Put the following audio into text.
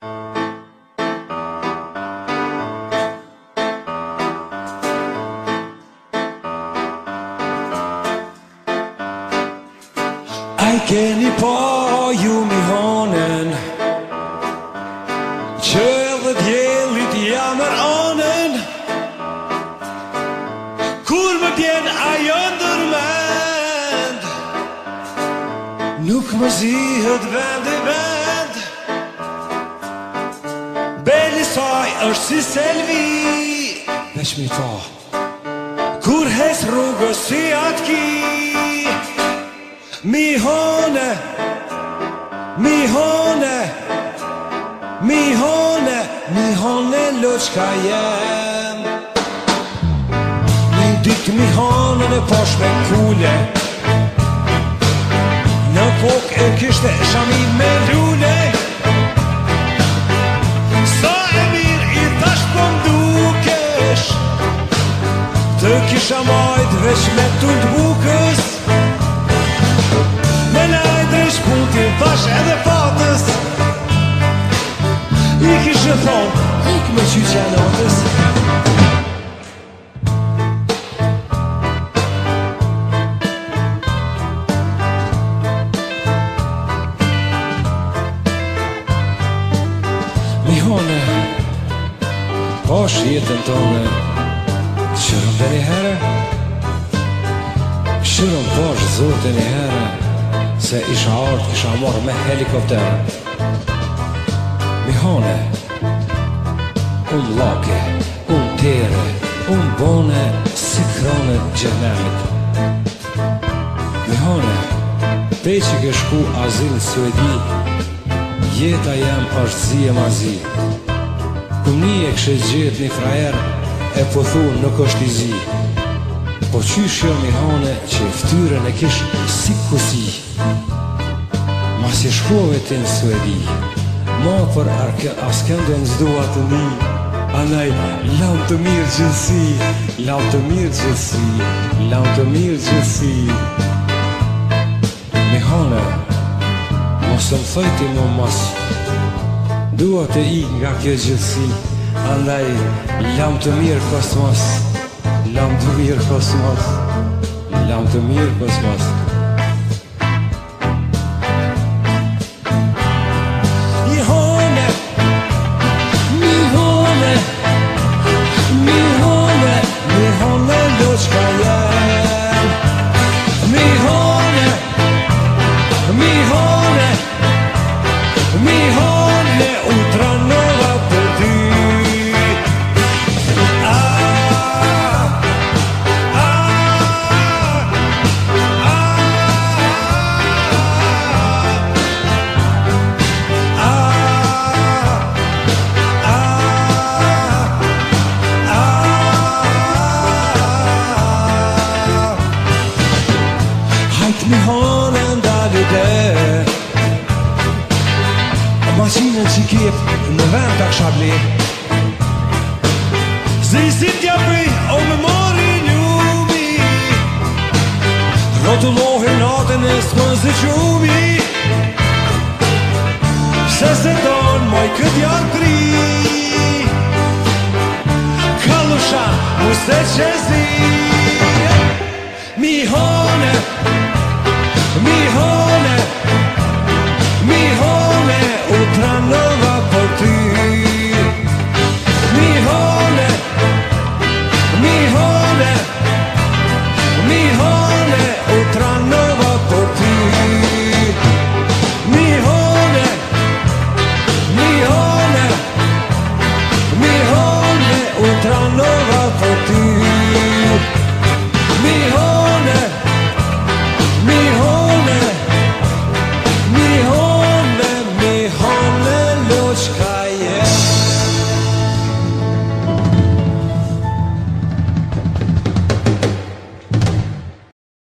A i keni po ju mi honen Që dhe djelit jam e rënen Kur më pjen ajo ndërmend Nuk më zihët vend e vend saj është si selvi Në shmito Kur hes rrugës si atë ki Mi hane, mi hane, mi hane Mi hane lëqka jem Në dikë mi hane në poshme kule Në pok e kishte shami me rrugë Vesh me tullë të bukës Me najtë është punti Vash edhe fatës I kishë thonë Ik me qyqja notës Po shjetën tonë, që rëmë dhe herë, Shurëm posh zote një herë Se isha orët kisha morë me helikoptera Mihone Un lake, un tere, un bone Si krone gjenemit Mihone Te që ke shku azil suedi Jeta jem është zi e mazi Këm një e kështë gjithë një frajer E pëthu nuk është i zi Po qyshja një hane që e ftyrën e kish si kësi Mas i shkove të në suedi Ma për arke askendo në zdoa të ni Anaj, lam të mirë gjësi Lam të mirë gjësi Lam të mirë gjësi Një hane Mos të më thëjti më mas Dua të i nga kjo gjësi Andaj, lam të mirë kësë mësë Lam të mirë pas mas Lam të mirë pas të mirë pas mas Masinën që kjep në vend të kësha ble Zëjësit ja prej o me mori ljumi Rotullohin natën e s'mën zë qumi Se se tonë moj këtë janë pri Kalusha mu se qezi